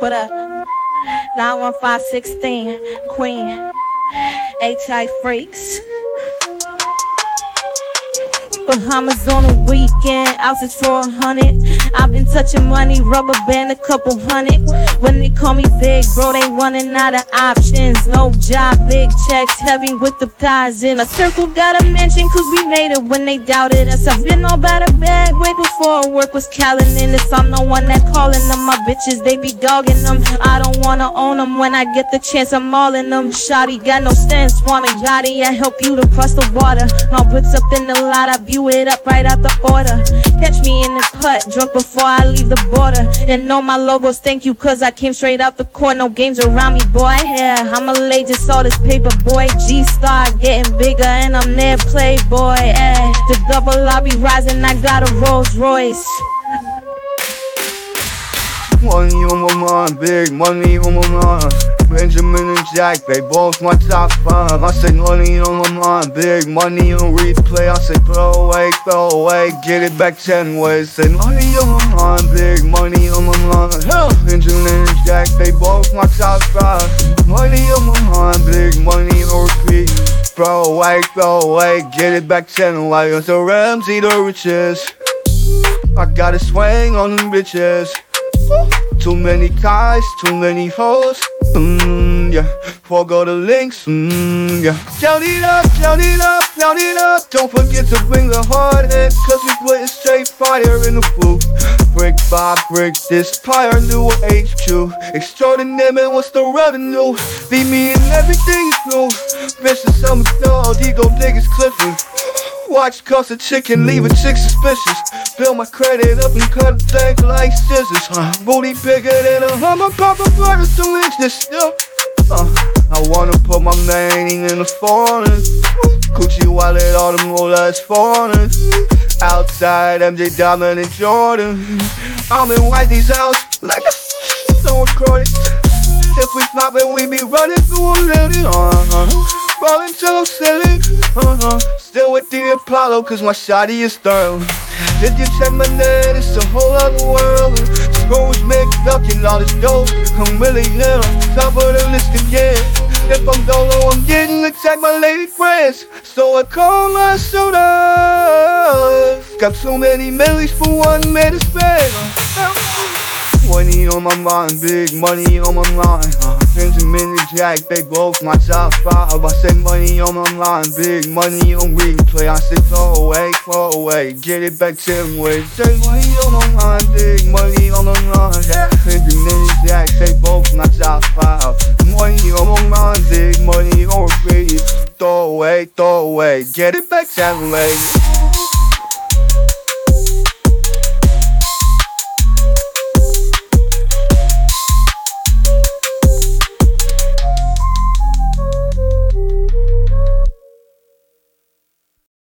What up? 91516, Queen. A-type freaks. Bahamas on a weekend, houses for a hundred. I've been touching money, rubber band a couple hundred. When they call me big, bro, they running out of options. No job, big checks, heavy with the thighs in. A circle got a mention, cause we made it when they doubted us. I've been all about a bag way before work was calling in this. I'm the one that calling them. My bitches, they be dogging them. I don't wanna own them when I get the chance, I'm all in them. Shotty got no sense, wanna yachty, I help you to cross the water. My puts up in the lot, I view it up right out the order. Catch me in the cut, drunk before I leave the border. And know my logos, thank you, cause I came straight out the court. No games around me, boy. Yeah, I'ma lay just all this paper, boy. G star getting bigger, and I'm there, playboy. Eh, the double lobby rising, I got a Rolls Royce. Money on my mind, big money on my mind. Benjamin and Jack, they both my top five. I say money on my mind, big money on replay. I say throw away, throw away, get it back ten ways. Say money on my mind, big money on my mind. Hell, Benjamin and Jack, they both my top five. Money on my mind, big money on repeat. Throw away, throw away, get it back ten ways. The Ramsey the riches. I got a swing on them bitches. Too many guys, too many hoes. Mmm, yeah. Forgo the links, mmm, yeah. Count it up, count it up, count it up. Don't forget to bring the heart in, cause we putting straight fire in the booth. Brick by brick, this fire new HQ. Extraordinary, what's the revenue? Be me and everything is new. Bitch, the summer dog, he go niggas clipping. Watch cost a chicken, leave a chick suspicious. Build my credit up and cut a thing like scissors. Huh? Booty bigger than a hummer, pop a burger to inch this. Yeah. Uh, I wanna put my name in the foreign. Gucci wallet, all them Rolex foreigners. Outside, MJ Diamond and Jordan. I'm in Whitey's house like a so recorded. If we flop it, we be running through a little. Uh-huh. Rolling till silly. Uh-huh. Still with the Apollo, cause my shotty is thorough. Did you check my net? It's a whole other world. Screws mixed up and all this dope. I'm really little, top of the list again. If I'm dolo, I'm getting attacked by lady friends. So I call my soda. Got so many millies for one minute spend. Money on my mind, big money on my mind. Benjamin and Jack, they both my top five. I say money on my mind, big money on replay. I say throw away, throw away, get it back ten ways. Say money on my mind, big money on my mind. Benjamin and Jack, they both my top five. Money on my mind, big money on repeat. Throw away, throw away, get it back ten ways.